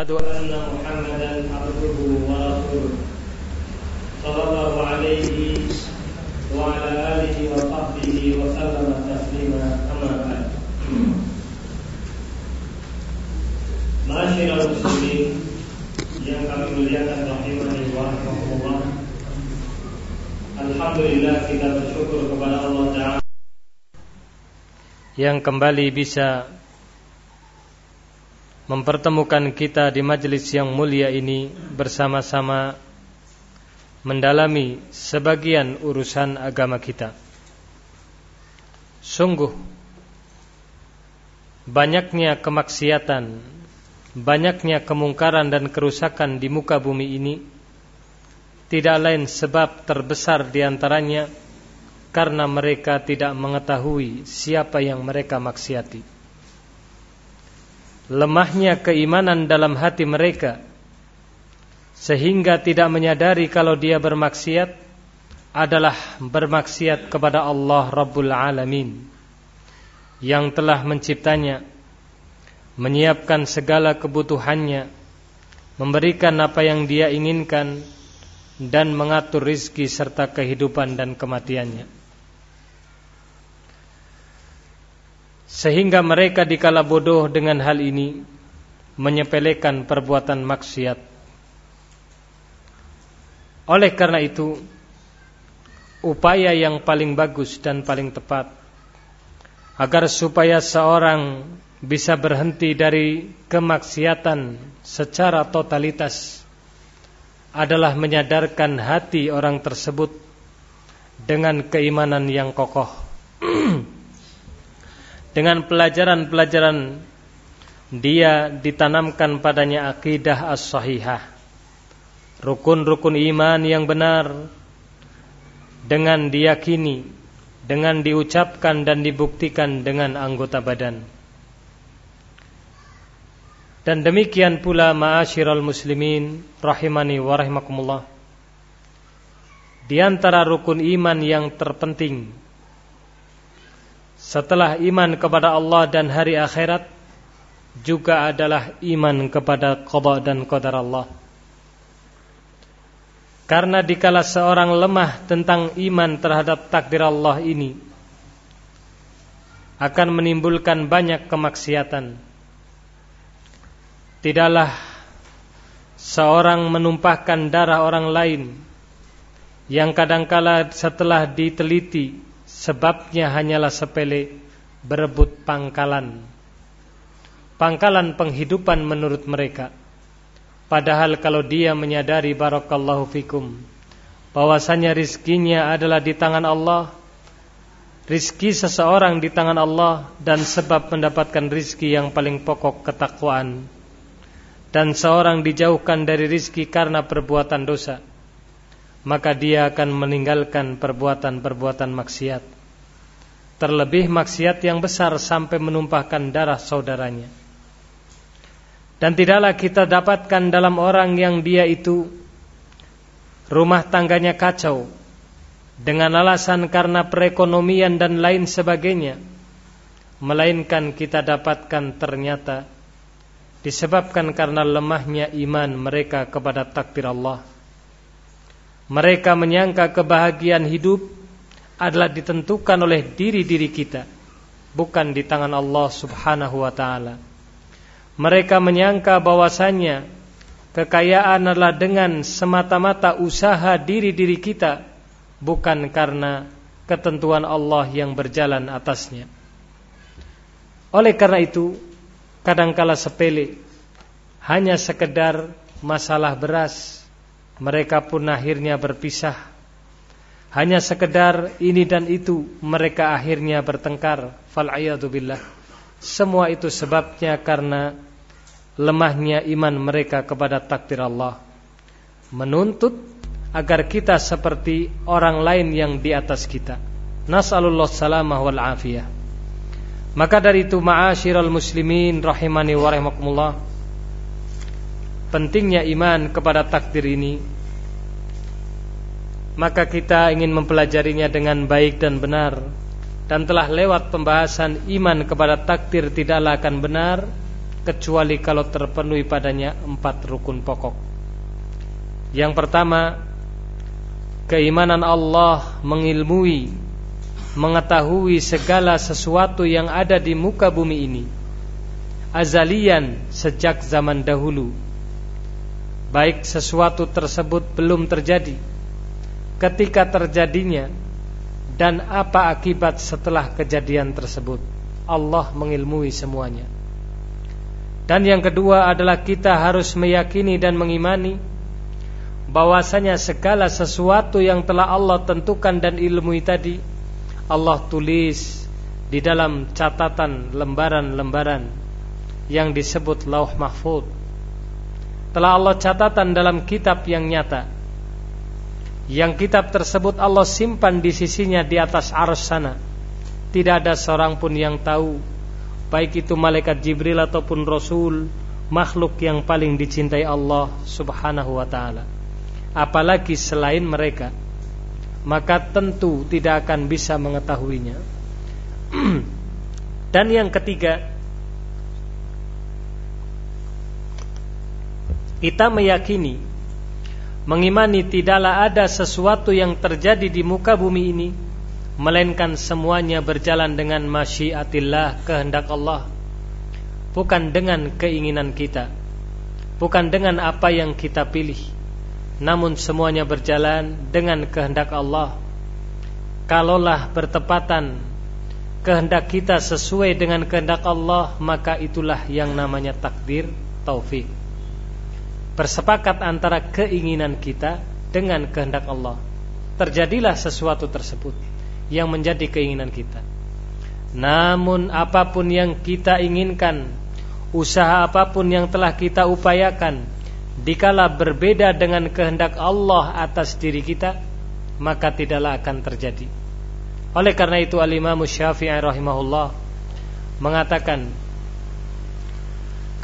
أشهد أن محمدا عبده ورسوله صلى الله عليه وعلى آله وصحبه وسلم تسليما أما بعد Masyarakat muslimin yang kami muliakan rahimani wa rahmatullah Alhamdulillah kita bersyukur kepada Allah Ta'ala yang kembali bisa mempertemukan kita di majelis yang mulia ini bersama-sama mendalami sebagian urusan agama kita. Sungguh banyaknya kemaksiatan, banyaknya kemungkaran dan kerusakan di muka bumi ini tidak lain sebab terbesar di antaranya karena mereka tidak mengetahui siapa yang mereka maksiati lemahnya keimanan dalam hati mereka sehingga tidak menyadari kalau dia bermaksiat adalah bermaksiat kepada Allah Rabbul Alamin yang telah menciptanya menyiapkan segala kebutuhannya memberikan apa yang dia inginkan dan mengatur rizki serta kehidupan dan kematiannya Sehingga mereka dikala bodoh dengan hal ini Menyepelekan perbuatan maksiat. Oleh karena itu Upaya yang paling bagus dan paling tepat Agar supaya seorang bisa berhenti dari kemaksiatan secara totalitas Adalah menyadarkan hati orang tersebut Dengan keimanan yang kokoh dengan pelajaran-pelajaran dia ditanamkan padanya akidah as-sahihah. Rukun-rukun iman yang benar. Dengan diyakini dengan diucapkan dan dibuktikan dengan anggota badan. Dan demikian pula ma'asyiral muslimin rahimani wa rahimakumullah. Di antara rukun iman yang terpenting setelah iman kepada Allah dan hari akhirat juga adalah iman kepada qada dan qadar Allah. Karena dikala seorang lemah tentang iman terhadap takdir Allah ini akan menimbulkan banyak kemaksiatan. Tidaklah seorang menumpahkan darah orang lain yang kadangkala setelah diteliti Sebabnya hanyalah sepele berebut pangkalan. Pangkalan penghidupan menurut mereka. Padahal kalau dia menyadari barakallahu fikum bahwasanya rizkinya adalah di tangan Allah, rizki seseorang di tangan Allah dan sebab mendapatkan rizki yang paling pokok ketakwaan dan seorang dijauhkan dari rizki karena perbuatan dosa maka dia akan meninggalkan perbuatan-perbuatan maksiat. Terlebih maksiat yang besar sampai menumpahkan darah saudaranya. Dan tidaklah kita dapatkan dalam orang yang dia itu rumah tangganya kacau dengan alasan karena perekonomian dan lain sebagainya. Melainkan kita dapatkan ternyata disebabkan karena lemahnya iman mereka kepada takdir Allah mereka menyangka kebahagiaan hidup adalah ditentukan oleh diri-diri kita, bukan di tangan Allah Subhanahu wa taala. Mereka menyangka bahwasanya kekayaan adalah dengan semata-mata usaha diri-diri kita, bukan karena ketentuan Allah yang berjalan atasnya. Oleh karena itu, kadangkala sepele hanya sekedar masalah beras mereka pun akhirnya berpisah. Hanya sekedar ini dan itu mereka akhirnya bertengkar. Fal'ayadu Semua itu sebabnya karena lemahnya iman mereka kepada takdir Allah. Menuntut agar kita seperti orang lain yang di atas kita. Nas'alullah salamah wal afiyah. Maka dari itu ma'asyiral muslimin rahimani wa rahimakumullah pentingnya iman kepada takdir ini maka kita ingin mempelajarinya dengan baik dan benar dan telah lewat pembahasan iman kepada takdir tidaklah akan benar kecuali kalau terpenuhi padanya empat rukun pokok. Yang pertama, keimanan Allah mengilmui, mengetahui segala sesuatu yang ada di muka bumi ini. Azalian sejak zaman dahulu. Baik sesuatu tersebut belum terjadi, ketika terjadinya, dan apa akibat setelah kejadian tersebut. Allah mengilmui semuanya. Dan yang kedua adalah kita harus meyakini dan mengimani bahwasanya segala sesuatu yang telah Allah tentukan dan ilmui tadi Allah tulis di dalam catatan lembaran-lembaran yang disebut Lauh Mahfud. Telah Allah catatan dalam kitab yang nyata. Yang kitab tersebut Allah simpan di sisinya di atas arus sana. Tidak ada seorang pun yang tahu baik itu malaikat Jibril ataupun Rasul makhluk yang paling dicintai Allah Subhanahu wa taala apalagi selain mereka maka tentu tidak akan bisa mengetahuinya dan yang ketiga kita meyakini mengimani tidaklah ada sesuatu yang terjadi di muka bumi ini melainkan semuanya berjalan dengan masyiatillah kehendak Allah. Bukan dengan keinginan kita bukan dengan apa yang kita pilih namun semuanya berjalan dengan kehendak Allah. Kalaulah bertepatan kehendak kita sesuai dengan kehendak Allah maka itulah yang namanya takdir taufik bersepakat antara keinginan kita dengan kehendak Allah terjadilah sesuatu tersebut yang menjadi keinginan kita. Namun apa pun yang kita inginkan, usaha apa pun yang telah kita upayakan, dikala berbeda dengan kehendak Allah atas diri kita, maka tidaklah akan terjadi. Oleh karena itu Al-Imam Syafi'i rahimahullah mengatakan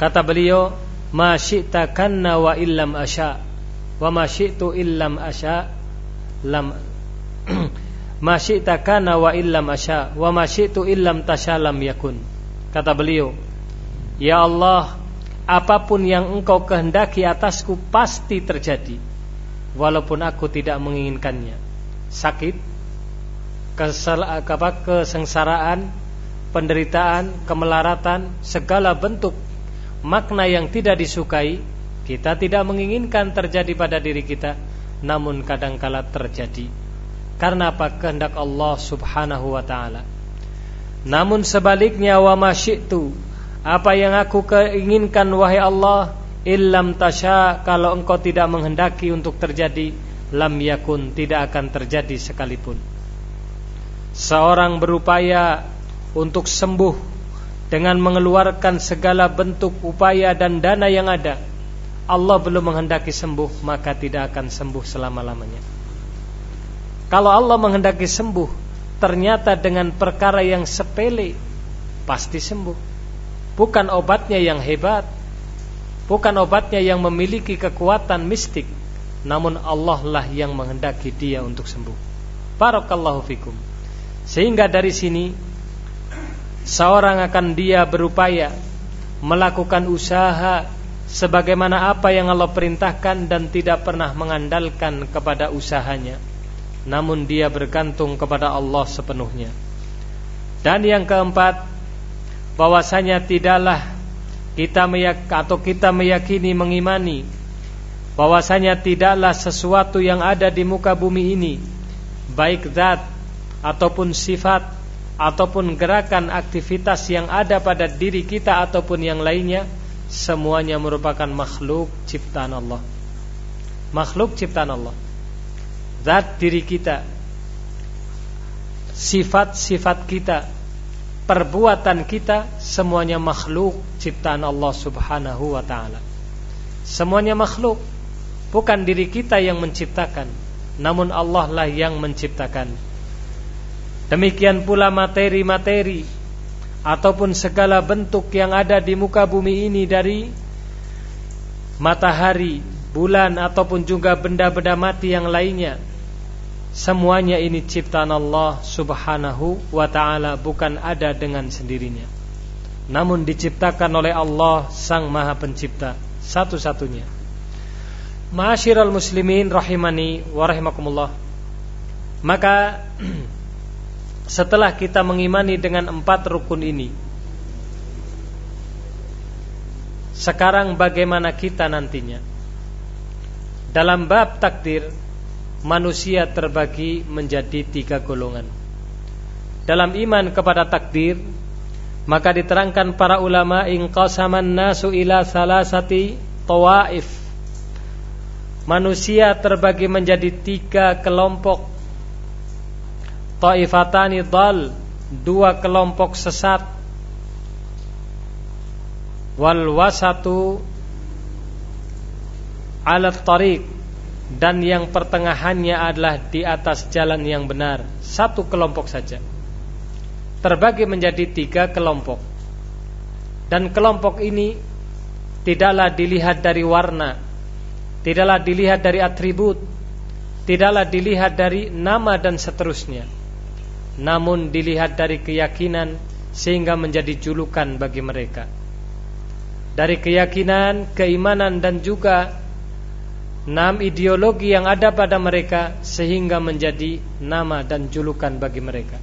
kata beliau ma syi'ta kanna wa illam asya wa ma syi'tu illam asya lam Masyita kana wa illam asya wa masyitu illam tasyalam yakun. Kata beliau, Ya Allah, apa pun yang engkau kehendaki atasku pasti terjadi walaupun aku tidak menginginkannya. Sakit, kesel, apa, kesengsaraan, penderitaan, kemelaratan, segala bentuk makna yang tidak disukai, kita tidak menginginkan terjadi pada diri kita, namun kadangkala terjadi karena apa kehendak Allah Subhanahu wa taala. Namun sebaliknya wa masyitu apa yang aku keinginkan wahai Allah illam tasya kalau engkau tidak menghendaki untuk terjadi lam yakun tidak akan terjadi sekalipun. Seorang berupaya untuk sembuh dengan mengeluarkan segala bentuk upaya dan dana yang ada. Allah belum menghendaki sembuh maka tidak akan sembuh selama-lamanya. Kalau Allah menghendaki sembuh, ternyata dengan perkara yang sepele pasti sembuh. Bukan obatnya yang hebat, bukan obatnya yang memiliki kekuatan mistik, namun Allah lah yang menghendaki dia untuk sembuh. Barakallahu fikum. Sehingga dari sini seorang akan dia berupaya melakukan usaha sebagaimana apa yang Allah perintahkan dan tidak pernah mengandalkan kepada usahanya namun dia bergantung kepada Allah sepenuhnya. Dan yang keempat, bahwasanya tidaklah kita meyak atau kita meyakini mengimani bahwasanya tidaklah sesuatu yang ada di muka bumi ini baik zat ataupun sifat ataupun gerakan aktivitas yang ada pada diri kita ataupun yang lainnya semuanya merupakan makhluk ciptaan Allah. Makhluk ciptaan Allah zat diri kita, sifat-sifat kita, perbuatan kita semuanya makhluk ciptaan Allah Subhanahu wa taala. Semuanya makhluk, bukan diri kita yang menciptakan, namun Allah lah yang menciptakan. Demikian pula materi-materi ataupun segala bentuk yang ada di muka bumi ini dari matahari, bulan ataupun juga benda-benda mati yang lainnya Semuanya ini ciptaan Allah subhanahu wa ta'ala Bukan ada dengan sendirinya namun diciptakan oleh Allah Sang Maha Pencipta satu-satunya. Ma'asyiral muslimin rahimani wa rahimakumullah. Maka setelah kita mengimani dengan empat rukun ini, sekarang bagaimana kita nantinya? Dalam bab takdir, manusia terbagi menjadi tiga golongan. Dalam iman kepada takdir, maka diterangkan para ulama inqasaman nasu ila salasati tawaif. Manusia terbagi menjadi tiga kelompok. Taifatani dal, dua kelompok sesat. Wal wasatu ala tariq dan yang pertengahannya adalah di atas jalan yang benar. Satu kelompok saja terbagi menjadi tiga kelompok. Dan kelompok ini tidaklah dilihat dari warna, tidaklah dilihat dari atribut, tidaklah dilihat dari nama dan seterusnya. Namun dilihat dari keyakinan sehingga menjadi julukan bagi mereka. Dari keyakinan, keimanan dan juga enam ideologi yang ada pada mereka sehingga menjadi nama dan julukan bagi mereka.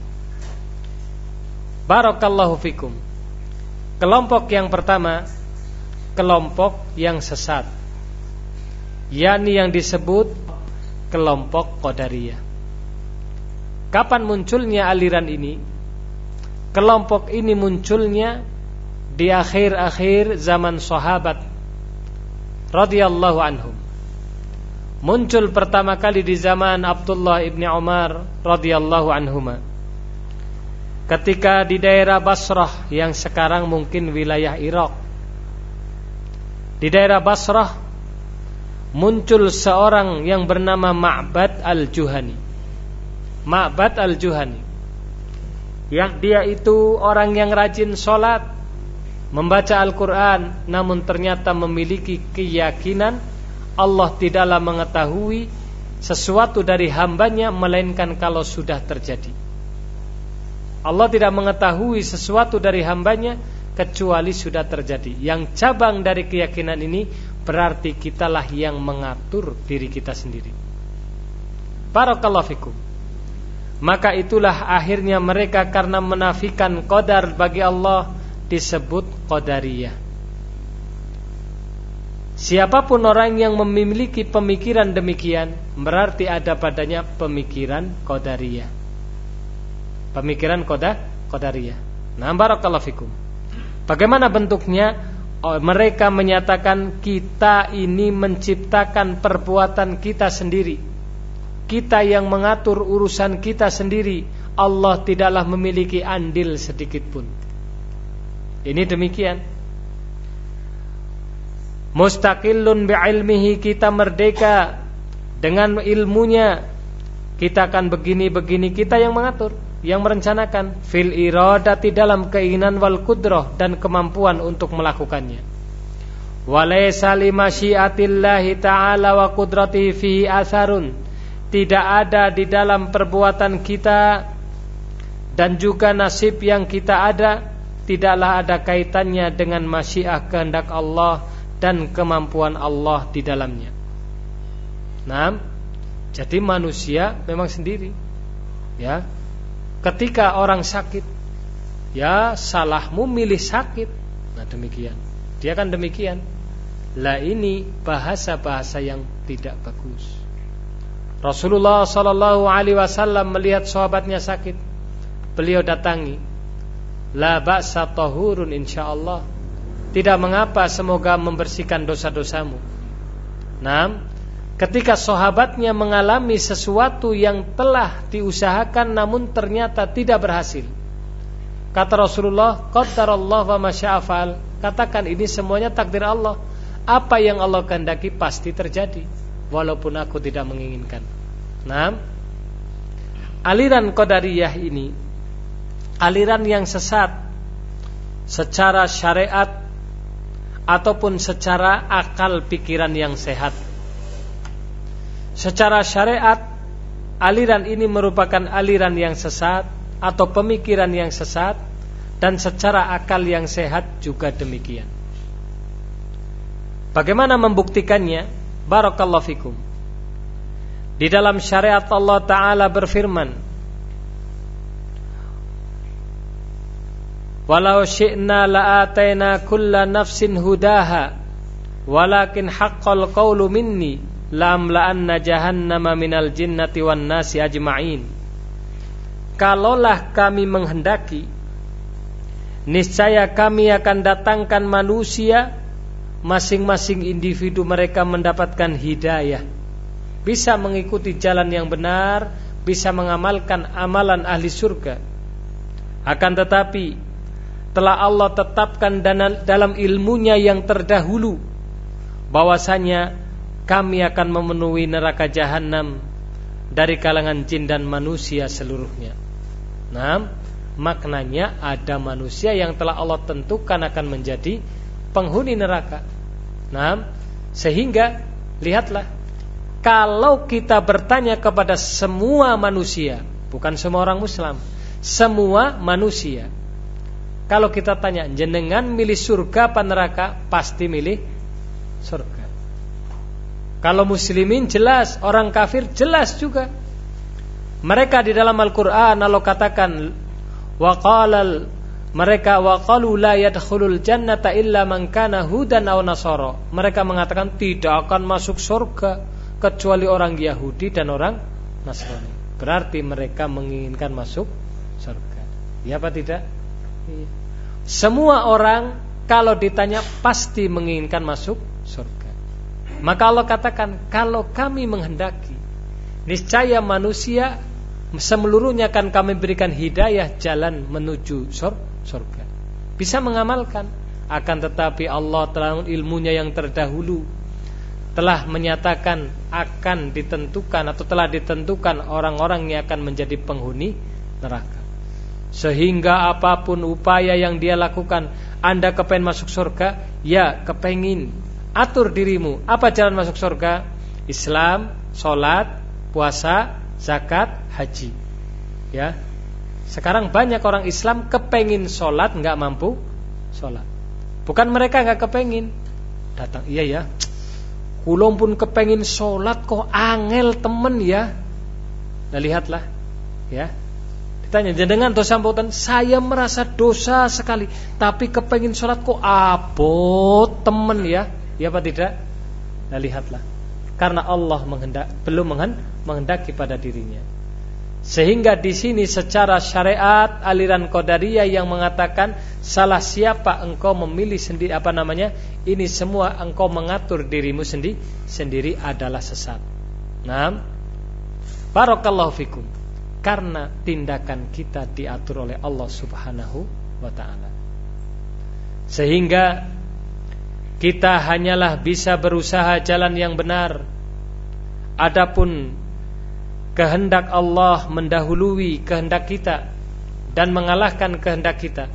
Barakallahu fikum. Kelompok yang pertama, kelompok yang sesat. yakni yang disebut kelompok Qadariyah. Kapan munculnya aliran ini? Kelompok ini munculnya di akhir-akhir zaman sahabat radhiyallahu anhum. Muncul pertama kali di zaman Abdullah ibni Umar radhiyallahu anhuma ketika di daerah Basrah yang sekarang mungkin wilayah Irak. Di daerah Basrah muncul seorang yang bernama Ma'bad al-Juhani. Ma'bad al-Juhani. Yang dia itu orang yang rajin sholat, membaca Al-Quran, namun ternyata memiliki keyakinan Allah tidaklah mengetahui sesuatu dari hambanya melainkan kalau sudah terjadi. Allah tidak mengetahui sesuatu dari hambanya kecuali sudah terjadi. Yang cabang dari keyakinan ini berarti kitalah yang mengatur diri kita sendiri. Barakallahu fikum. Maka itulah akhirnya mereka karena menafikan qadar bagi Allah disebut qadariyah. Siapa pun orang yang memiliki pemikiran demikian berarti ada padanya pemikiran qadariyah. Pemikiran koda kodaria. Nah, barakallahu fikum. Bagaimana bentuknya? Oh, mereka menyatakan kita ini menciptakan perbuatan kita sendiri. Kita yang mengatur urusan kita sendiri. Allah tidaklah memiliki andil sedikit pun. Ini demikian. Mustaqillun bi'ilmihi kita merdeka dengan ilmunya. Kita akan begini-begini kita yang mengatur yang merencanakan fil iradati dalam keinginan wal kudroh dan kemampuan untuk melakukannya. Walaysa limasyiatillahi ta'ala wa kudratihi fihi asarun. Tidak ada di dalam perbuatan kita dan juga nasib yang kita ada tidaklah ada kaitannya dengan masyiah kehendak Allah dan kemampuan Allah di dalamnya. Nah, jadi manusia memang sendiri, ya. Ketika orang sakit ya salahmu milih sakit. Nah demikian. Dia kan demikian. Lah ini bahasa-bahasa yang tidak bagus Rasulullah Shallallahu Alaihi Wasallam melihat sahabatnya sakit beliau datangi la ba'sa tahurun insyaallah tidak mengapa semoga membersihkan dosa-dosamu Nah, ketika sahabatnya mengalami sesuatu yang telah diusahakan namun ternyata tidak berhasil. Kata Rasulullah, "Qaddarallah wa masya'afal." Katakan ini semuanya takdir Allah. Apa yang Allah kehendaki pasti terjadi walaupun aku tidak menginginkan. Nah, aliran qadariyah ini aliran yang sesat secara syariat ataupun secara akal pikiran yang sehat Secara syariat aliran ini merupakan aliran yang sesat atau pemikiran yang sesat dan secara akal yang sehat juga demikian. Bagaimana membuktikannya? Barakallahu fikum. Di dalam syariat Allah Ta'ala berfirman Walau syi'na la'atayna kulla nafsin hudaha Walakin haqqal qawlu minni La'amla'anna jahannama minal jinnati wan nasi ajma'in Kalaulah kami menghendaki Niscaya kami akan datangkan manusia Masing-masing individu mereka mendapatkan hidayah. Bisa mengikuti jalan yang benar Bisa mengamalkan amalan ahli surga. Akan tetapi Telah Allah tetapkan dalam ilmunya yang terdahulu bahwasanya Kami akan memenuhi neraka jahanam Dari kalangan jin dan manusia seluruhnya. Nah maknanya ada manusia yang telah Allah tentukan akan menjadi penghuni neraka. Nah, sehingga lihatlah kalau kita bertanya kepada semua manusia, bukan semua orang Muslim, semua manusia. Kalau kita tanya jenengan milih surga apa neraka, pasti milih surga. Kalau muslimin jelas, orang kafir jelas juga. Mereka di dalam Al-Qur'an Allah katakan wa qalal mereka waqalu la yadkhulul jannata illa man kana hudan aw nasara. Mereka mengatakan tidak akan masuk surga kecuali orang Yahudi dan orang Nasrani. Berarti mereka menginginkan masuk surga. Ya apa tidak? Iya. Semua orang kalau ditanya pasti menginginkan masuk surga. Maka Allah katakan kalau kami menghendaki niscaya manusia semeluruhnya akan kami berikan hidayah jalan menuju surga. Bisa mengamalkan, akan tetapi Allah telah ilmunya yang terdahulu telah menyatakan akan ditentukan atau telah ditentukan orang-orang yang akan menjadi penghuni neraka. Sehingga apa pun upaya yang dia lakukan, Anda kepengen masuk surga, ya kepengin. Atur dirimu, apa jalan masuk surga? Islam, sholat, puasa, zakat, haji. Ya. Sekarang banyak orang Islam kepengin sholat nggak mampu sholat. Bukan mereka nggak kepengin. Datang, iya ya. Kulom pun kepengin sholat kok angel temen ya. Nah lihatlah, ya. Ditanya jenengan dosa sambutan, saya merasa dosa sekali, tapi kepengin sholat kok abot temen ya. Ya apa tidak? Nah lihatlah karena Allah menghendak belum menghendaki pada dirinya. Sehingga di sini secara syariat aliran Qadariyah yang mengatakan salah siapa engkau memilih sendiri apa namanya ini semua engkau mengatur dirimu sendiri sendiri adalah sesat. Nah, barakallahu fikum. Karena tindakan kita diatur oleh Allah Subhanahu wa taala. Sehingga kita hanyalah bisa berusaha jalan yang benar. Adapun kehendak Allah mendahului kehendak kita dan mengalahkan kehendak kita.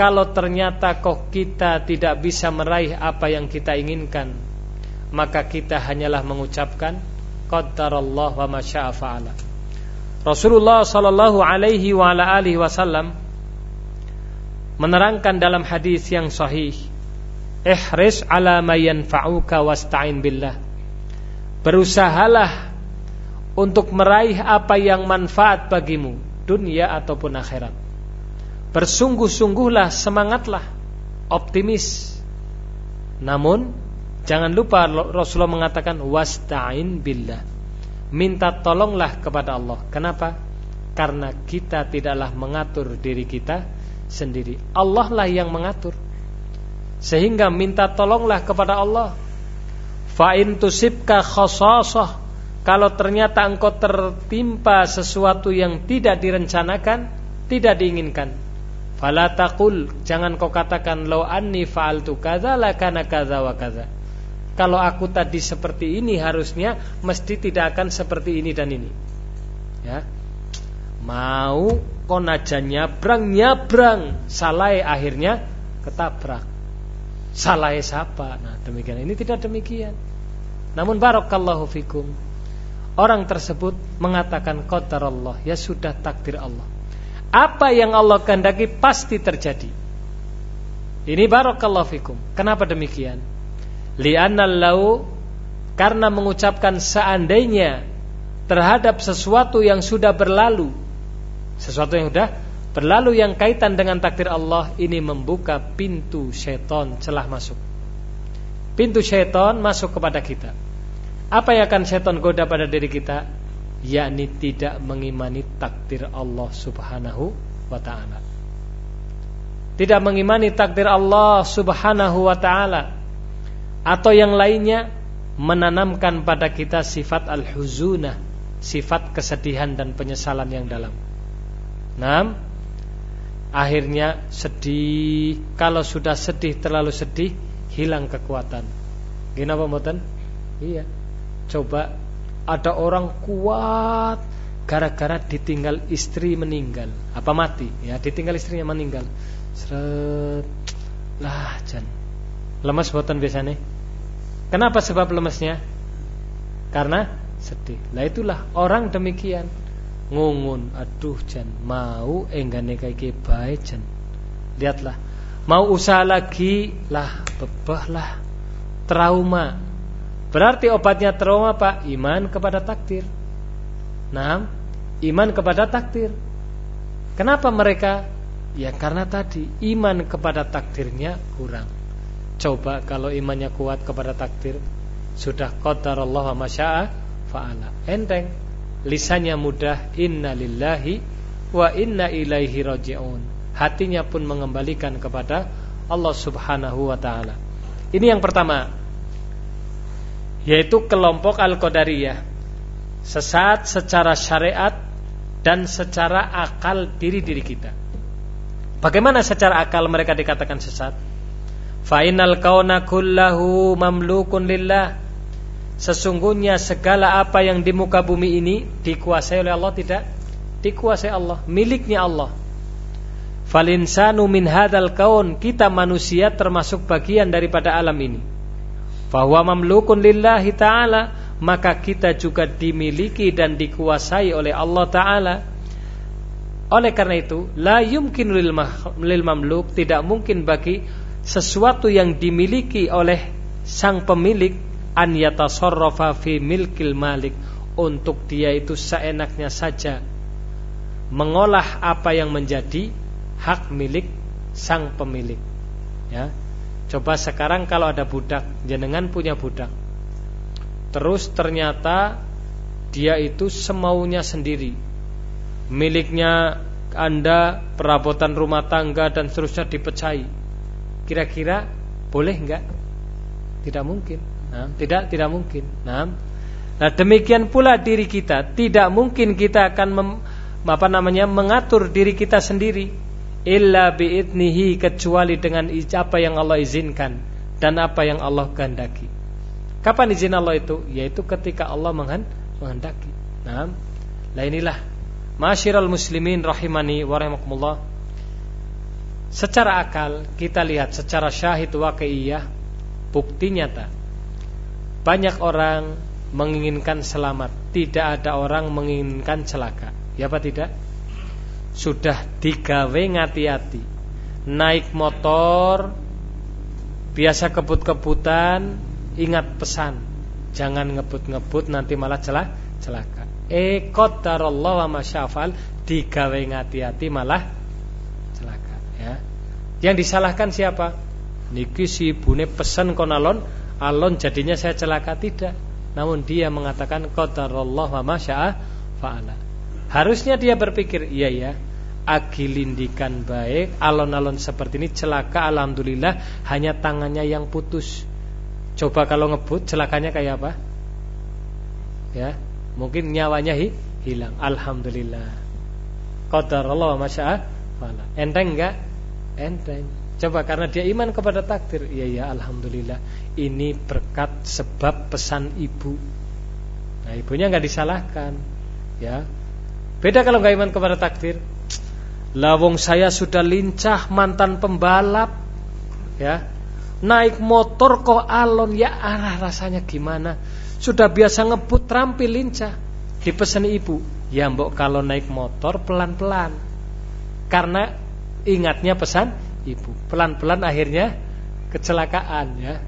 Kalau ternyata kok kita tidak bisa meraih apa yang kita inginkan, maka kita hanyalah mengucapkan qaddarallah wa masya'a fa'ala. Rasulullah sallallahu alaihi wa ala alihi wasallam menerangkan dalam hadis yang sahih Ihris ala ma yanfa'uka wasta'in billah. Berusahalah untuk meraih apa yang manfaat bagimu, dunia ataupun akhirat. Bersungguh-sungguhlah, semangatlah, optimis. Namun jangan lupa Rasulullah mengatakan wasta'in billah. Minta tolonglah kepada Allah. Kenapa? Karena kita tidaklah mengatur diri kita sendiri. Allah lah yang mengatur. Sehingga minta tolonglah kepada Allah. Fa in tusibka khasasah kalau ternyata engkau tertimpa sesuatu yang tidak direncanakan, tidak diinginkan. Fala taqul, jangan kau katakan law anni fa'altu kadza lakana kadza wa kadza. Kalau aku tadi seperti ini harusnya mesti tidak akan seperti ini dan ini. Ya. Mau konaja nyabrang nyabrang, salah akhirnya ketabrak. Salah siapa? Nah, demikian. Ini tidak demikian. Namun barakallahu fikum. Orang tersebut mengatakan qadar Allah, ya sudah takdir Allah. Apa yang Allah kehendaki pasti terjadi. Ini barakallahu fikum. Kenapa demikian? Li'anna lau karena mengucapkan seandainya terhadap sesuatu yang sudah berlalu, sesuatu yang sudah berlalu yang kaitan dengan takdir Allah ini membuka pintu syaitan celah masuk. Pintu syaitan masuk kepada kita. Apa yang akan syaitan goda pada diri kita? yakni tidak mengimani takdir Allah Subhanahu wa taala. Tidak mengimani takdir Allah Subhanahu wa taala atau yang lainnya menanamkan pada kita sifat al-huzunah, sifat kesedihan dan penyesalan yang dalam. Nah, akhirnya sedih. Kalau sudah sedih terlalu sedih, hilang kekuatan. Gini apa? Iya. Coba ada orang kuat gara-gara ditinggal istri meninggal. Apa mati? Ya ditinggal istrinya meninggal. Seret. Lah jan. Lemas buatan biasanya. Kenapa sebab lemesnya? Karena sedih. Lah itulah orang demikian. Ngungun. Aduh jan. Mau enggane kayak baik jan. Lihatlah. Mau usaha lagi? Lah bebah lah trauma Berarti obatnya trauma apa? Iman kepada takdir. Nah, iman kepada takdir. Kenapa mereka? Ya karena tadi iman kepada takdirnya kurang. Coba kalau imannya kuat kepada takdir, sudah qadarallahu wa masya'a fa'ala. Enteng. Lisannya mudah, inna lillahi wa inna ilaihi raji'un. Hatinya pun mengembalikan kepada Allah Subhanahu wa taala. Ini yang pertama, yaitu kelompok Al-Qadariyah sesat secara syariat dan secara akal diri-diri kita. Bagaimana secara akal mereka dikatakan sesat? Fainal kauna kullahu mamlukun lillah. Sesungguhnya segala apa yang di muka bumi ini dikuasai oleh Allah tidak? Dikuasai Allah, miliknya Allah. Falinsanu min hadal kaun kita manusia termasuk bagian daripada alam ini bahwa mamlukun lillahi ta'ala maka kita juga dimiliki dan dikuasai oleh Allah taala. Oleh karena itu la yumkin lil mamluk tidak mungkin bagi sesuatu yang dimiliki oleh sang pemilik an yatasarrafa fi milkil malik untuk dia itu seenaknya saja mengolah apa yang menjadi hak milik sang pemilik. Ya Coba sekarang kalau ada budak, jenengan punya budak. Terus ternyata dia itu semaunya sendiri. Miliknya Anda perabotan rumah tangga dan seterusnya dipecahi. Kira-kira boleh enggak? Tidak mungkin. Nah, tidak tidak mungkin. Nah, nah demikian pula diri kita, tidak mungkin kita akan mem, apa namanya mengatur diri kita sendiri illa biidnihi kecuali dengan apa yang Allah izinkan dan apa yang Allah kehendaki. Kapan izin Allah itu? Yaitu ketika Allah menghendaki. Nah, lah inilah Masyiral muslimin rahimani wa rahimakumullah. Secara akal kita lihat secara syahid waqi'iyah bukti nyata. Banyak orang menginginkan selamat, tidak ada orang menginginkan celaka. Ya apa tidak? Sudah digawe ngati-ati. Naik motor biasa kebut-kebutan ingat pesan. Jangan ngebut-ngebut nanti malah celah celaka. Eh qadarallahu wa masyafal digawe ngati-ati malah celaka ya. Yang disalahkan siapa? Niki si bune pesan konalon alon jadinya saya celaka tidak. Namun dia mengatakan qadarallahu wa masyafa'ala Harusnya dia berpikir, iya ya, agilindikan baik, alon-alon seperti ini celaka alhamdulillah hanya tangannya yang putus. Coba kalau ngebut celakanya kayak apa? Ya, mungkin nyawanya hi, hilang. Alhamdulillah. Qadar Allah masya Allah. Enteng enggak? Enteng. Coba karena dia iman kepada takdir. Iya ya, alhamdulillah. Ini berkat sebab pesan ibu. Nah, ibunya enggak disalahkan. Ya, Beda kalau nggak iman kepada takdir. Lawong saya sudah lincah mantan pembalap, ya naik motor kok alon ya arah rasanya gimana? Sudah biasa ngebut terampil lincah. Dipesan ibu, ya mbok kalau naik motor pelan-pelan. karena ingatnya pesan ibu. Pelan-pelan akhirnya kecelakaan ya.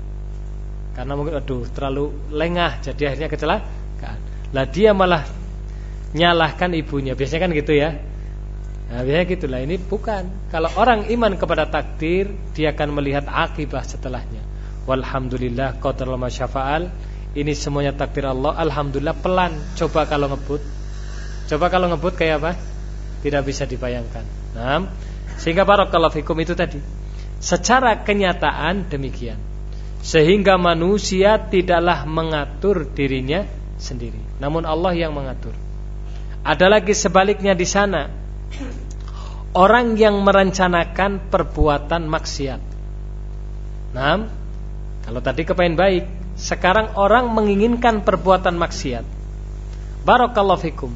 Karena mungkin aduh terlalu lengah jadi akhirnya kecelakaan. Lah dia malah nyalahkan ibunya. Biasanya kan gitu ya. Nah, biasanya gitulah. Ini bukan. Kalau orang iman kepada takdir, dia akan melihat akibat setelahnya. Walhamdulillah qadarul masyafa'al. Ini semuanya takdir Allah. Alhamdulillah pelan. Coba kalau ngebut. Coba kalau ngebut kayak apa? Tidak bisa dibayangkan. Nah, sehingga barakallahu fikum itu tadi. Secara kenyataan demikian. Sehingga manusia tidaklah mengatur dirinya sendiri. Namun Allah yang mengatur. Ada lagi sebaliknya di sana. Orang yang merencanakan perbuatan maksiat. Nah, kalau tadi kepain baik, sekarang orang menginginkan perbuatan maksiat. Barakallahu fikum.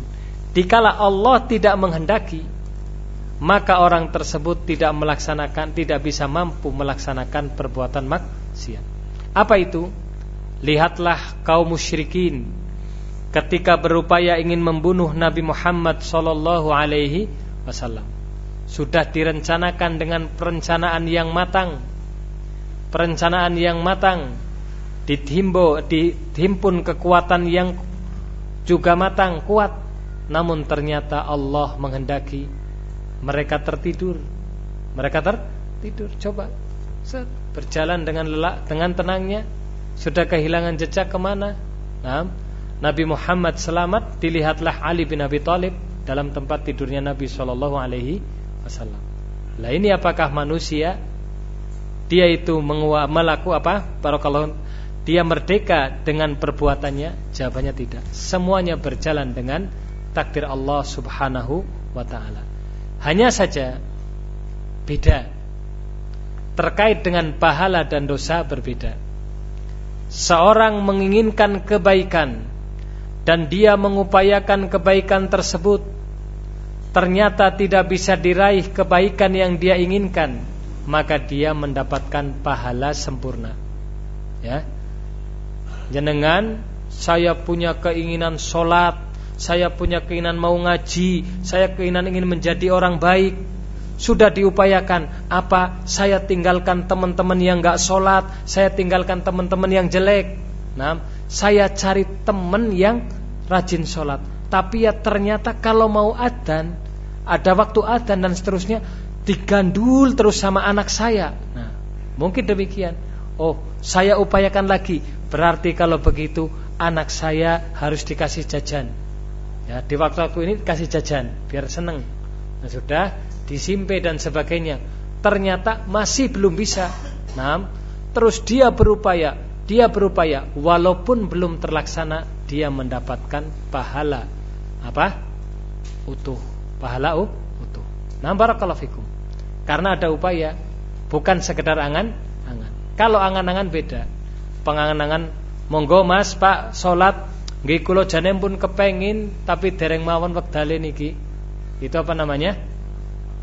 Dikala Allah tidak menghendaki, maka orang tersebut tidak melaksanakan, tidak bisa mampu melaksanakan perbuatan maksiat. Apa itu? Lihatlah kaum musyrikin ketika berupaya ingin membunuh Nabi Muhammad sallallahu alaihi wasallam. Sudah direncanakan dengan perencanaan yang matang. Perencanaan yang matang. Dihimbo dihimpun kekuatan yang juga matang kuat. Namun ternyata Allah menghendaki mereka tertidur. Mereka tertidur. Coba set, berjalan dengan lelak dengan tenangnya. Sudah kehilangan jejak ke mana? Nah, Nabi Muhammad selamat dilihatlah Ali bin Abi Thalib dalam tempat tidurnya Nabi Shallallahu Alaihi Wasallam. Lah ini apakah manusia dia itu melaku apa? Barakallahu dia merdeka dengan perbuatannya? Jawabannya tidak. Semuanya berjalan dengan takdir Allah Subhanahu wa taala. Hanya saja beda. Terkait dengan pahala dan dosa berbeda. Seorang menginginkan kebaikan dan dia mengupayakan kebaikan tersebut. Ternyata tidak bisa diraih kebaikan yang dia inginkan. Maka dia mendapatkan pahala sempurna. Ya. Jenengan saya punya keinginan sholat. Saya punya keinginan mau ngaji. Saya keinginan ingin menjadi orang baik. Sudah diupayakan. Apa? Saya tinggalkan teman-teman yang gak sholat. Saya tinggalkan teman-teman yang jelek. Nah saya cari teman yang rajin sholat. Tapi ya ternyata kalau mau adan Ada waktu adan dan seterusnya Digandul terus sama anak saya. Nah mungkin demikian. Oh saya upayakan lagi. Berarti kalau begitu Anak saya harus dikasih jajan. Ya di waktu-waktu ini kasih jajan Biar seneng. Nah sudah disimpe dan sebagainya. Ternyata masih belum bisa. Nah terus dia berupaya dia berupaya walaupun belum terlaksana dia mendapatkan pahala apa? utuh. Pahala uh, utuh. Nah, barakallahu fikum. Karena ada upaya, bukan sekedar angan-angan. Kalau angan-angan beda. Pengangan-angan monggo Mas, Pak, salat nggih kula jane pun kepengin tapi dereng mawon wektale niki. Itu apa namanya?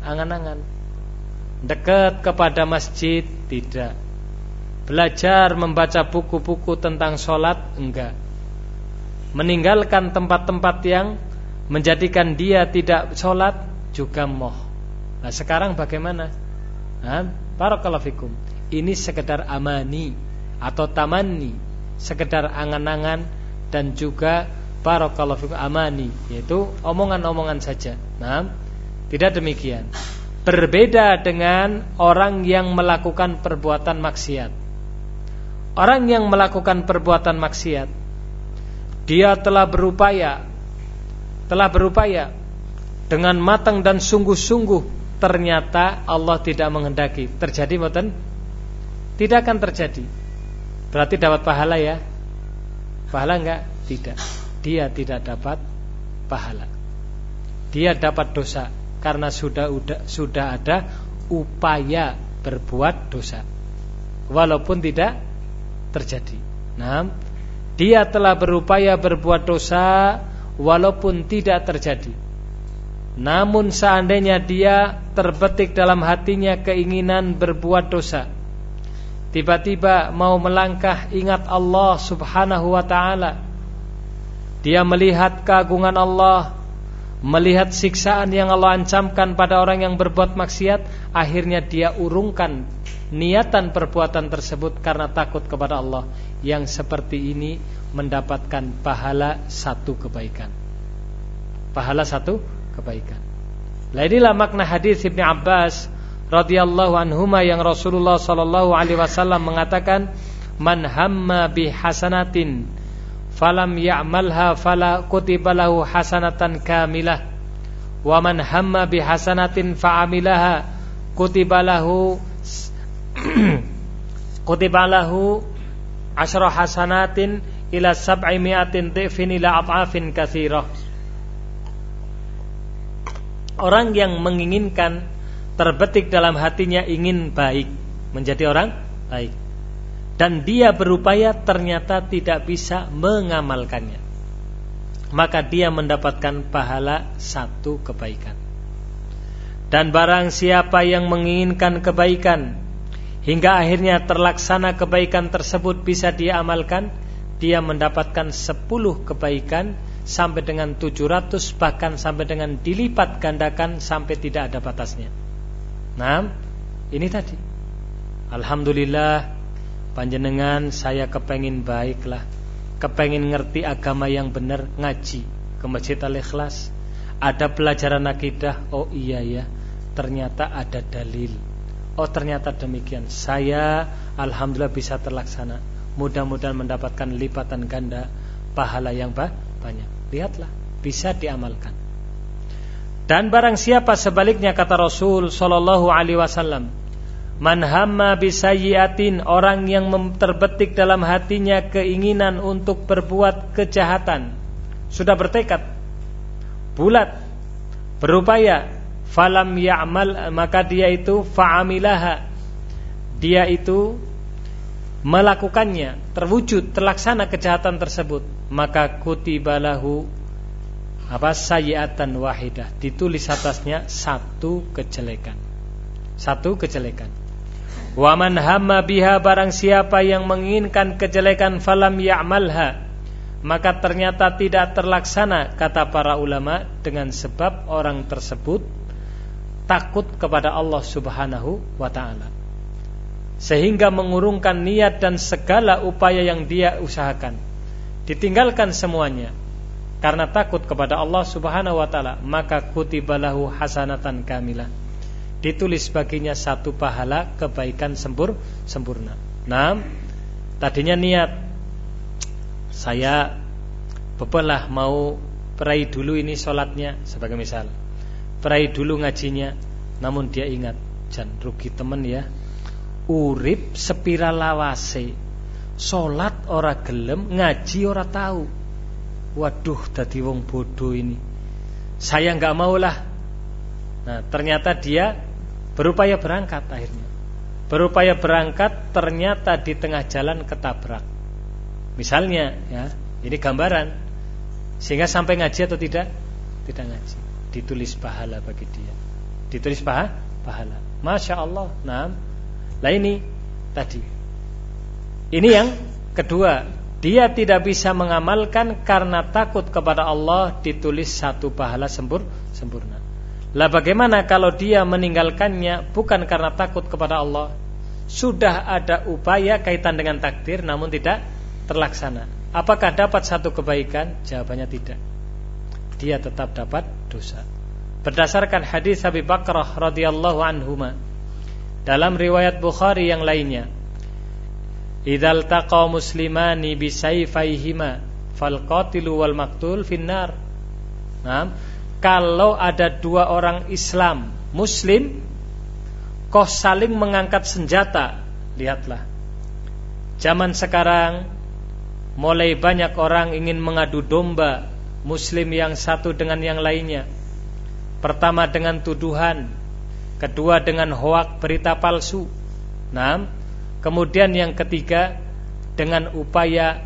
Angan-angan. Dekat kepada masjid tidak Belajar membaca buku-buku tentang sholat? Enggak. Meninggalkan tempat-tempat yang Menjadikan dia tidak sholat? Juga moh. Nah sekarang bagaimana? Nah, Barakallahu fikum. Ini sekedar amani Atau tamani Sekedar angan-angan Dan juga Barakallahu fikum amani Yaitu omongan-omongan saja. Nah tidak demikian. Berbeda dengan orang yang melakukan perbuatan maksiat Orang yang melakukan perbuatan maksiat Dia telah berupaya Telah berupaya Dengan matang dan sungguh-sungguh. Ternyata Allah tidak menghendaki. Terjadi boten? Tidak akan terjadi. Berarti dapat pahala ya? Pahala enggak? Tidak. Dia tidak dapat pahala. Dia dapat dosa Karena sudah sudah ada upaya berbuat dosa. Walaupun tidak terjadi. Nah, dia telah berupaya berbuat dosa walaupun tidak terjadi. Namun seandainya dia terbetik dalam hatinya keinginan berbuat dosa. Tiba-tiba mau melangkah ingat Allah subhanahu wa ta'ala. Dia melihat keagungan Allah. Melihat siksaan yang Allah ancamkan pada orang yang berbuat maksiat, akhirnya dia urungkan niatan perbuatan tersebut karena takut kepada Allah. Yang seperti ini mendapatkan pahala satu kebaikan. Pahala satu kebaikan. Nah inilah makna hadis Ibnu Abbas radhiyallahu anhuma yang Rasulullah sallallahu alaihi wasallam mengatakan man hamma bi hasanatin falam ya'malha fala kutiba lahu hasanatan kamilah. Wa man hamma bi hasanatin fa'amilaha kutiba lahu kutiba lahu asyra hasanatin ila sab'i mi'atin dhifin ila at'afin katsirah Orang yang menginginkan terbetik dalam hatinya ingin baik, menjadi orang baik dan dia berupaya ternyata tidak bisa mengamalkannya maka dia mendapatkan pahala satu kebaikan dan barang siapa yang menginginkan kebaikan hingga akhirnya terlaksana kebaikan tersebut bisa dia amalkan dia mendapatkan sepuluh kebaikan sampai dengan tujuh ratus bahkan sampai dengan dilipat gandakan sampai tidak ada batasnya. Nah, ini tadi. Alhamdulillah panjenengan saya kepengin baiklah. Kepengin ngerti agama yang benar ngaji ke Masjid Al-Ikhlas. Ada pelajaran akidah? Oh iya ya ternyata ada dalil. Oh ternyata demikian. Saya alhamdulillah bisa terlaksana. Mudah-mudahan mendapatkan lipatan ganda pahala yang banyak. Lihatlah bisa diamalkan. Dan barang siapa sebaliknya kata Rasul sallallahu alaihi wasallam Man hamma bisayyiatin orang yang terbetik dalam hatinya keinginan untuk berbuat kejahatan. Sudah bertekad bulat berupaya falam ya'mal maka dia itu fa'amilaha. Dia itu melakukannya terwujud terlaksana kejahatan tersebut. Maka kutibalahu apa sayiatan wahidah. Ditulis atasnya satu kejelekan. Satu kejelekan Waman hamma biha barang siapa yang menginginkan kejelekan falam ya'malha maka ternyata tidak terlaksana kata para ulama dengan sebab orang tersebut takut kepada Allah Subhanahu wa taala. Sehingga mengurungkan niat dan segala upaya yang dia usahakan. Ditinggalkan semuanya karena takut kepada Allah Subhanahu wa taala, maka kutibalahu hasanatan kamilah ditulis baginya satu pahala kebaikan sempur sempurna. Nah, tadinya niat saya bebelah mau perai dulu ini sholatnya sebagai misal, perai dulu ngajinya, namun dia ingat jan rugi temen ya, urip spiral lawase, sholat ora gelem, ngaji ora tahu. Waduh, tadi wong bodoh ini. Saya nggak maulah. Nah, ternyata dia Berupaya berangkat akhirnya. Berupaya berangkat ternyata di tengah jalan ketabrak. Misalnya ya, ini gambaran. Sehingga sampai ngaji atau tidak? Tidak ngaji. Ditulis pahala bagi dia. Ditulis paha, pahala. Masya Allah. Nah, lah ini tadi. Ini yang kedua. Dia tidak bisa mengamalkan karena takut kepada Allah ditulis satu pahala sempur, sempurna. Lah bagaimana kalau dia meninggalkannya bukan karena takut kepada Allah? Sudah ada upaya kaitan dengan takdir namun tidak terlaksana. Apakah dapat satu kebaikan? Jawabannya tidak. Dia tetap dapat dosa. Berdasarkan hadis Abi Bakrah radhiyallahu anhuma Dalam riwayat Bukhari yang lainnya Idal taqa muslimani bisayfaihima fal qatilu wal maktul finnar Nah, kalau ada dua orang Islam Muslim kok saling mengangkat senjata. Lihatlah. Zaman sekarang mulai banyak orang ingin mengadu domba Muslim yang satu dengan yang lainnya. Pertama dengan tuduhan kedua dengan hoak berita palsu. Nah kemudian yang ketiga dengan upaya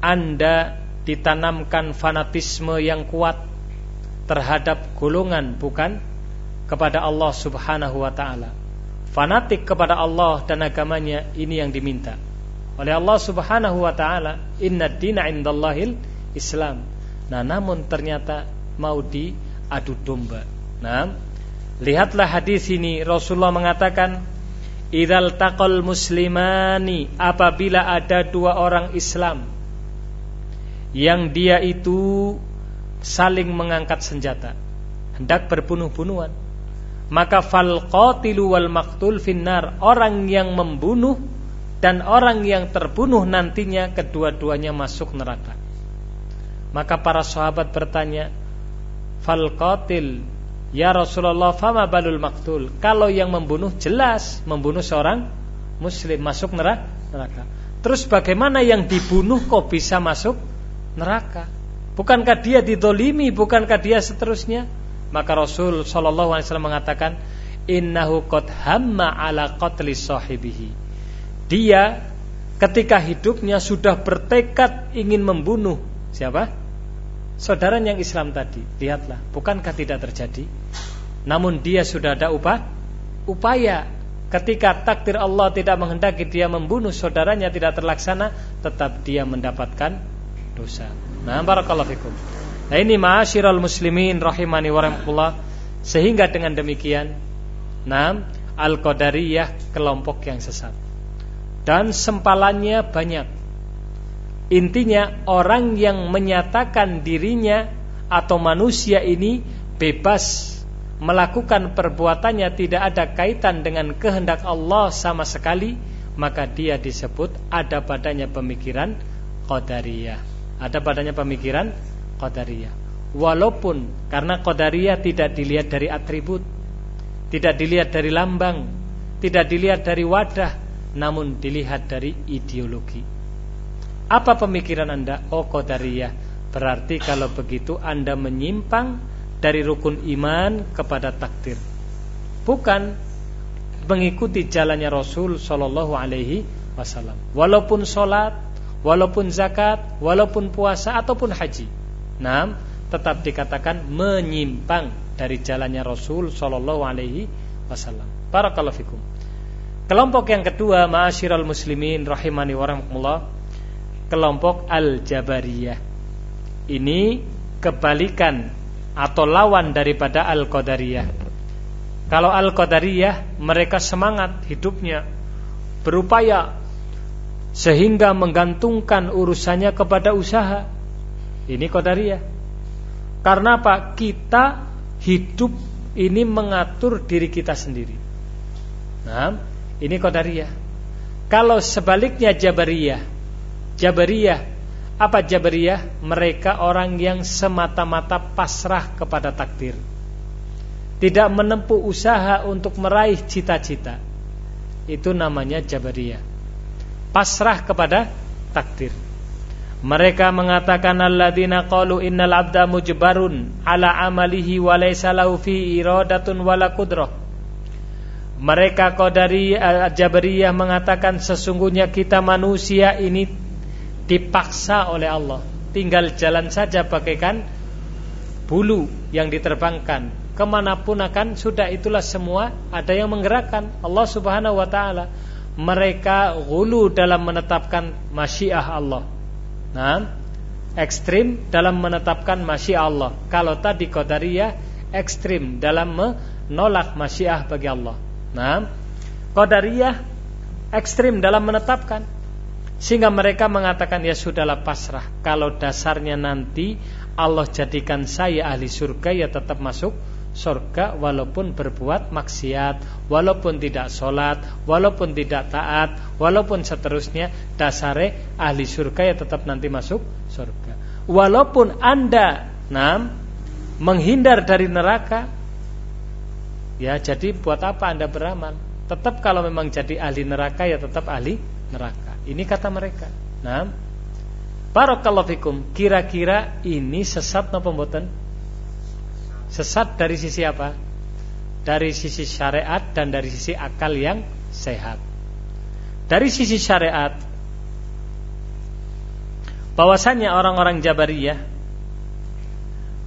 anda ditanamkan fanatisme yang kuat terhadap golongan bukan kepada Allah Subhanahu wa taala. Fanatik kepada Allah dan agamanya ini yang diminta oleh Allah Subhanahu wa taala, "Inna dina indallahil Islam." Nah, namun ternyata mau di adu domba. Nah, lihatlah hadis ini Rasulullah mengatakan Idal taqal muslimani apabila ada dua orang Islam yang dia itu saling mengangkat senjata hendak berbunuh-bunuhan. Maka fal qatilu wal maqtul finnar orang yang membunuh dan orang yang terbunuh nantinya kedua-duanya masuk neraka. Maka para sahabat bertanya fal qatil? Ya Rasulullah fama balul maktul Kalau yang membunuh jelas Membunuh seorang muslim masuk neraka. Terus bagaimana yang dibunuh kok bisa masuk neraka Bukankah dia didolimi Bukankah dia seterusnya Maka Rasul Wasallam mengatakan Innahu qad hamma ala qatli sahibihi Dia ketika hidupnya sudah bertekad ingin membunuh Siapa? Saudara yang Islam tadi, lihatlah, bukankah tidak terjadi? Namun dia sudah ada upah, upaya ketika takdir Allah tidak menghendaki dia membunuh saudaranya tidak terlaksana, tetap dia mendapatkan dosa. Nah, barakallahu fikum. Nah, ini ma'asyiral muslimin rahimani wa rahmatullah. Sehingga dengan demikian, nah, Al-Qadariyah kelompok yang sesat. Dan sempalannya banyak Intinya orang yang menyatakan dirinya atau manusia ini bebas melakukan perbuatannya tidak ada kaitan dengan kehendak Allah sama sekali maka dia disebut ada padanya pemikiran qadariyah ada padanya pemikiran qadariyah walaupun karena qadariyah tidak dilihat dari atribut tidak dilihat dari lambang tidak dilihat dari wadah namun dilihat dari ideologi apa pemikiran Anda? Oh Qadariyah. Berarti kalau begitu Anda menyimpang dari rukun iman kepada takdir. Bukan mengikuti jalannya Rasul Shallallahu Alaihi Wasallam. Walaupun sholat, walaupun zakat, walaupun puasa ataupun haji. Nah, tetap dikatakan menyimpang dari jalannya Rasul Shallallahu Alaihi Wasallam. Barakallahu fikum. Kelompok yang kedua, ma'asyiral muslimin rahimani warahmatullah kelompok Al-Jabariyah. Ini kebalikan atau lawan daripada Al-Qadariyah. Kalau Al-Qadariyah mereka semangat hidupnya berupaya sehingga menggantungkan urusannya kepada usaha. Ini Qadariyah. Karena apa? Kita hidup ini mengatur diri kita sendiri. Nah, ini Qadariyah. Kalau sebaliknya Jabariyah Jabariyah Apa Jabariyah? Mereka orang yang semata-mata pasrah kepada takdir Tidak menempuh usaha untuk meraih cita-cita Itu namanya Jabariyah Pasrah kepada takdir. Mereka mengatakan alladzina qalu innal abda mujbarun ala amalihi wa lahu fi iradatun wala qudrah. Mereka Qadari Jabariyah mengatakan sesungguhnya kita manusia ini dipaksa oleh Allah. Tinggal jalan saja bagaikan bulu yang diterbangkan. Ke mana pun akan sudah itulah semua ada yang menggerakkan. Allah subhanahu wa ta'ala mereka gulu dalam menetapkan masyiah Allah. Nah ekstrim dalam menetapkan masyiah Allah. Kalau tadi Qadariyah ekstrim dalam menolak masyiah bagi Allah. Nah Qadariyah ekstrim dalam menetapkan. Sehingga mereka mengatakan ya sudahlah pasrah. Kalau dasarnya nanti Allah jadikan saya ahli surga ya tetap masuk surga walaupun berbuat maksiat, walaupun tidak sholat, walaupun tidak taat, walaupun seterusnya dasare ahli surga ya tetap nanti masuk surga. Walaupun anda nam menghindar dari neraka, ya jadi buat apa anda beramal? Tetap kalau memang jadi ahli neraka ya tetap ahli neraka. Ini kata mereka. Nah, barakallahu fikum. Kira-kira ini sesat napa mboten? Sesat dari sisi apa? Dari sisi syariat dan dari sisi akal yang sehat. Dari sisi syariat bahwasanya orang-orang Jabariyah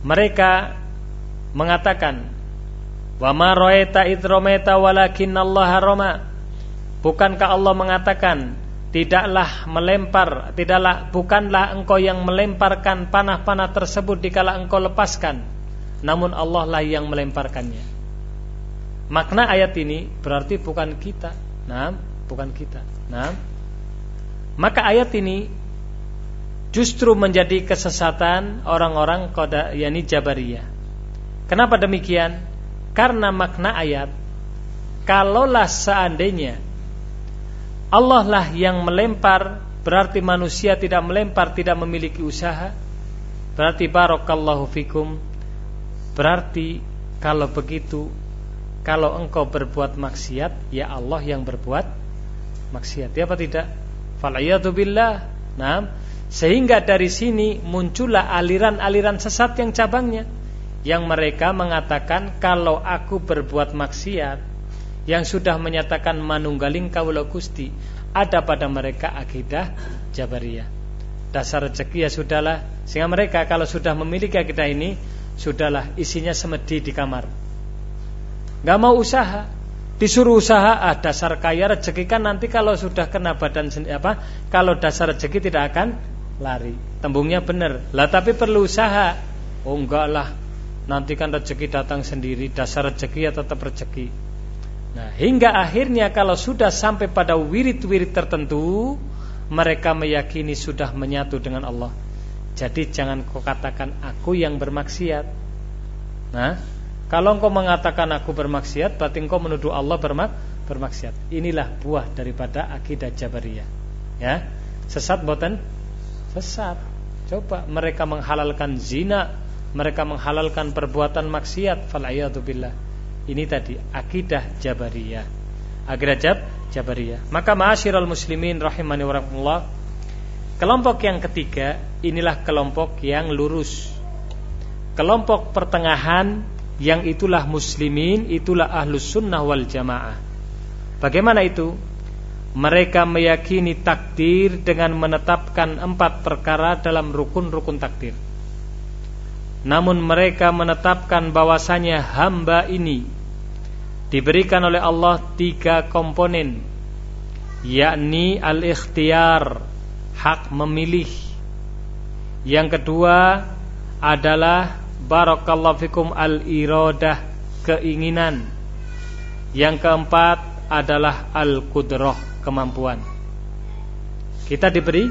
mereka mengatakan wa ma ra'aita idrometa Allah roma bukankah Allah mengatakan Tidaklah melempar, tidaklah bukanlah engkau yang melemparkan panah-panah tersebut dikala engkau lepaskan. Namun Allah lah yang melemparkannya. Makna ayat ini berarti bukan kita. Nah, bukan kita. Nah, maka ayat ini justru menjadi kesesatan orang-orang koda yakni Jabariyah. Kenapa demikian? Karena makna ayat kalaulah seandainya Allah lah yang melempar berarti manusia tidak melempar tidak memiliki usaha berarti barakallahu fikum berarti kalau begitu kalau engkau berbuat maksiat ya Allah yang berbuat maksiat. Ya apa tidak? Falayatu billah. Nah sehingga dari sini muncullah aliran-aliran sesat yang cabangnya. Yang mereka mengatakan kalau aku berbuat maksiat yang sudah menyatakan manunggaling kawula Gusti ada pada mereka akidah Jabariyah. Dasar rezeki ya sudahlah. Sehingga mereka kalau sudah memiliki akidah ini sudahlah isinya semedi di kamar. Gak mau usaha, disuruh usaha ah dasar kaya rezeki kan nanti kalau sudah kena badan apa kalau dasar rezeki tidak akan lari. Tembungnya benar. Lah tapi perlu usaha. Oh enggak lah. Nanti kan rezeki datang sendiri, dasar rezeki ya tetap rezeki. Nah, hingga akhirnya kalau sudah sampai pada wirid-wirid tertentu, mereka meyakini sudah menyatu dengan Allah. Jadi jangan kau katakan aku yang bermaksiat. Nah, kalau engkau mengatakan aku bermaksiat, berarti engkau menuduh Allah bermak bermaksiat. Inilah buah daripada akidah Jabariyah. Ya, sesat boten? Sesat. Coba mereka menghalalkan zina, mereka menghalalkan perbuatan maksiat. Fal billah ini tadi akidah Jabariyah. Akidah Jab Jabariyah. Maka ma'asyiral muslimin rahimani wa Kelompok yang ketiga inilah kelompok yang lurus. Kelompok pertengahan yang itulah muslimin, itulah ahlus sunnah wal jamaah. Bagaimana itu? Mereka meyakini takdir dengan menetapkan empat perkara dalam rukun-rukun takdir. Namun mereka menetapkan bahwasanya hamba ini diberikan oleh Allah tiga komponen yakni al-ikhtiyar hak memilih. Yang kedua adalah barakallahu fikum al-iradah keinginan. Yang keempat adalah al-qudrah kemampuan. Kita diberi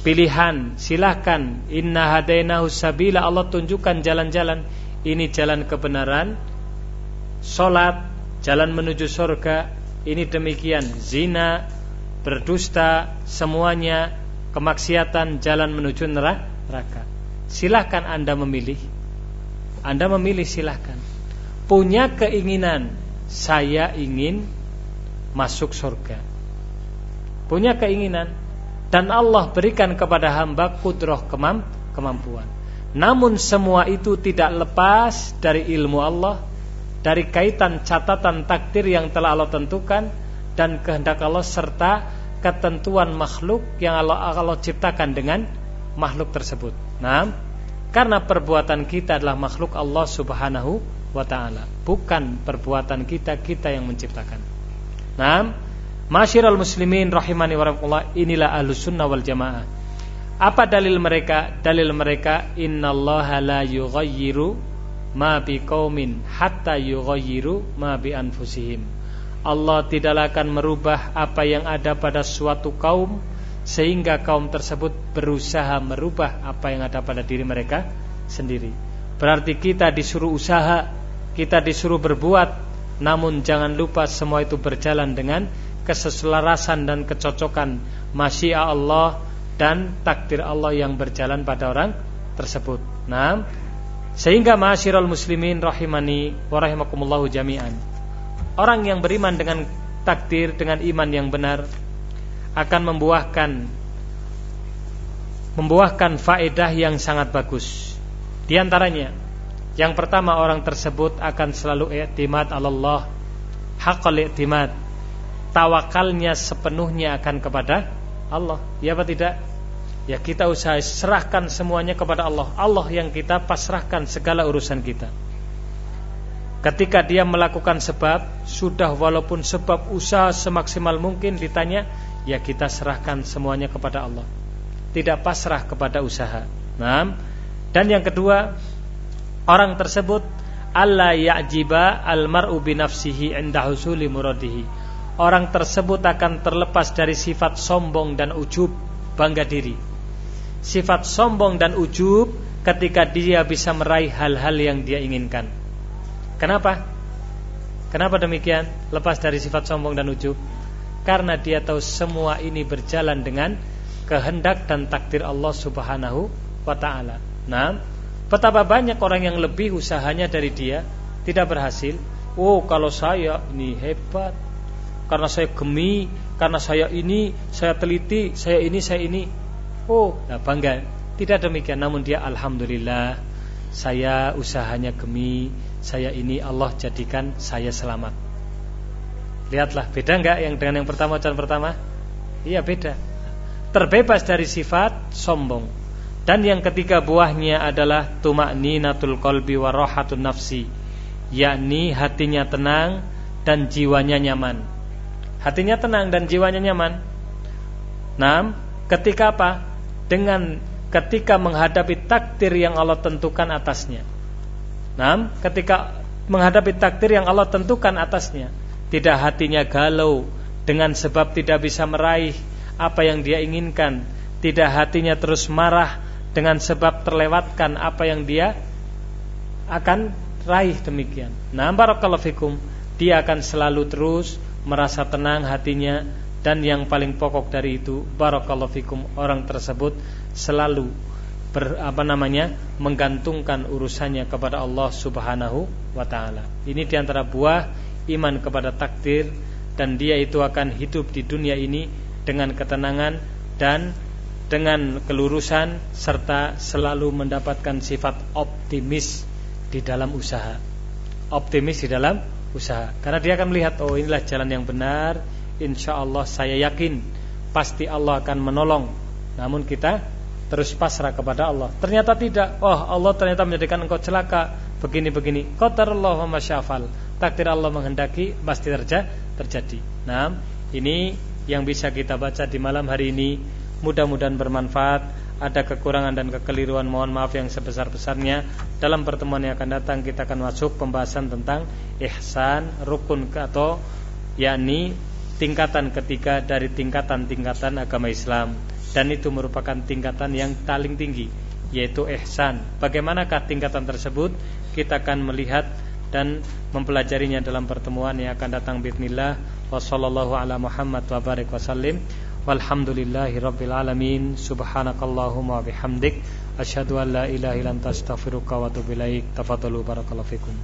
pilihan silahkan. Inna hadainahu sabila Allah tunjukkan jalan-jalan. Ini jalan kebenaran Sholat Jalan menuju surga. Ini demikian Zina Berdusta Semuanya Kemaksiatan Jalan menuju neraka. Silahkan anda memilih. Anda memilih silahkan. Punya keinginan Saya ingin Masuk surga. Punya keinginan Dan Allah berikan kepada hamba Kudroh kemam, kemampuan. Namun semua itu tidak lepas Dari ilmu Allah dari kaitan catatan takdir yang telah Allah tentukan dan kehendak Allah serta ketentuan makhluk yang Allah, Allah ciptakan dengan makhluk tersebut. Nah, karena perbuatan kita adalah makhluk Allah Subhanahu wa taala, bukan perbuatan kita kita yang menciptakan. Nah, masyiral muslimin rahimani wa inilah ahlus sunnah wal jamaah. Apa dalil mereka? Dalil mereka innallaha la yughayyiru ma bi qaumin hatta yughayyiru ma bi anfusihim. Allah tidaklah akan merubah apa yang ada pada suatu kaum sehingga kaum tersebut berusaha merubah apa yang ada pada diri mereka sendiri. Berarti kita disuruh usaha, kita disuruh berbuat, namun jangan lupa semua itu berjalan dengan keseselarasan dan kecocokan masyiah Allah dan takdir Allah yang berjalan pada orang tersebut. Nah, sehingga ma'asyiral muslimin rahimani wa rahimakumullahu jami'an. Orang yang beriman dengan takdir dengan iman yang benar akan membuahkan membuahkan faedah yang sangat bagus. Di antaranya, yang pertama orang tersebut akan selalu i'timad Allah, haqqal i'timad. Tawakalnya sepenuhnya akan kepada Allah. Ya apa tidak? Ya kita usaha serahkan semuanya kepada Allah Allah yang kita pasrahkan segala urusan kita Ketika dia melakukan sebab Sudah walaupun sebab usaha semaksimal mungkin ditanya Ya kita serahkan semuanya kepada Allah Tidak pasrah kepada usaha nah, Dan yang kedua orang tersebut alla ya'jiba al-mar'u bi nafsihi 'inda husuli muradihi. Orang tersebut akan terlepas dari sifat sombong dan ujub, bangga diri. Sifat sombong dan ujub ketika dia bisa meraih hal-hal yang dia inginkan. Kenapa? Kenapa demikian? Lepas dari sifat sombong dan ujub. Karena dia tahu semua ini berjalan dengan kehendak dan takdir Allah Subhanahu wa taala. Nah, Betapa banyak orang yang lebih usahanya dari dia tidak berhasil. Oh, kalau saya ini hebat. Karena saya gemi, karena saya ini, saya teliti, saya ini, saya ini. Oh, nah bangga. Tidak demikian, namun dia alhamdulillah saya usahanya gemi, saya ini Allah jadikan saya selamat. Lihatlah, beda enggak yang dengan yang pertama dan pertama? Iya, beda. Terbebas dari sifat sombong. Dan yang ketiga buahnya adalah tumakninatul qalbi wa rahatun nafsi, yakni hatinya tenang dan jiwanya nyaman. Hatinya tenang dan jiwanya nyaman. Nah, ketika apa? Dengan ketika menghadapi takdir yang Allah tentukan atasnya. Nah, ketika menghadapi takdir yang Allah tentukan atasnya, tidak hatinya galau dengan sebab tidak bisa meraih apa yang dia inginkan, tidak hatinya terus marah dengan sebab terlewatkan apa yang dia akan raih demikian. Nah, barakallahu fikum, dia akan selalu terus merasa tenang hatinya dan yang paling pokok dari itu barakallahu fikum orang tersebut selalu ber, apa namanya menggantungkan urusannya kepada Allah Subhanahu wa taala. Ini di antara buah iman kepada takdir dan dia itu akan hidup di dunia ini dengan ketenangan dan dengan kelurusan serta selalu mendapatkan sifat optimis di dalam usaha. Optimis di dalam usaha. Karena dia akan melihat oh inilah jalan yang benar, insya Allah saya yakin pasti Allah akan menolong. Namun kita terus pasrah kepada Allah. Ternyata tidak. Oh, Allah ternyata menjadikan engkau celaka begini-begini. Takdir Allah menghendaki pasti terjadi. Nah, ini yang bisa kita baca di malam hari ini Mudah-mudahan bermanfaat. Ada kekurangan dan kekeliruan mohon maaf yang sebesar-besarnya. Dalam pertemuan yang akan datang kita akan masuk pembahasan tentang ihsan, rukun atau yakni tingkatan ketiga dari tingkatan-tingkatan agama Islam dan itu merupakan tingkatan yang paling tinggi yaitu ihsan. Bagaimanakah tingkatan tersebut? Kita akan melihat dan mempelajarinya dalam pertemuan yang akan datang bismillah. Wasallallahu ala Muhammad wa barik wasallim Walhamdulillahi rabbil alamin. Subhanakallahumma bihamdik. Asyhadu an la ilaha illa anta astaghfiruka wa atubu ilaik. Tafadhalu barakallahu fikum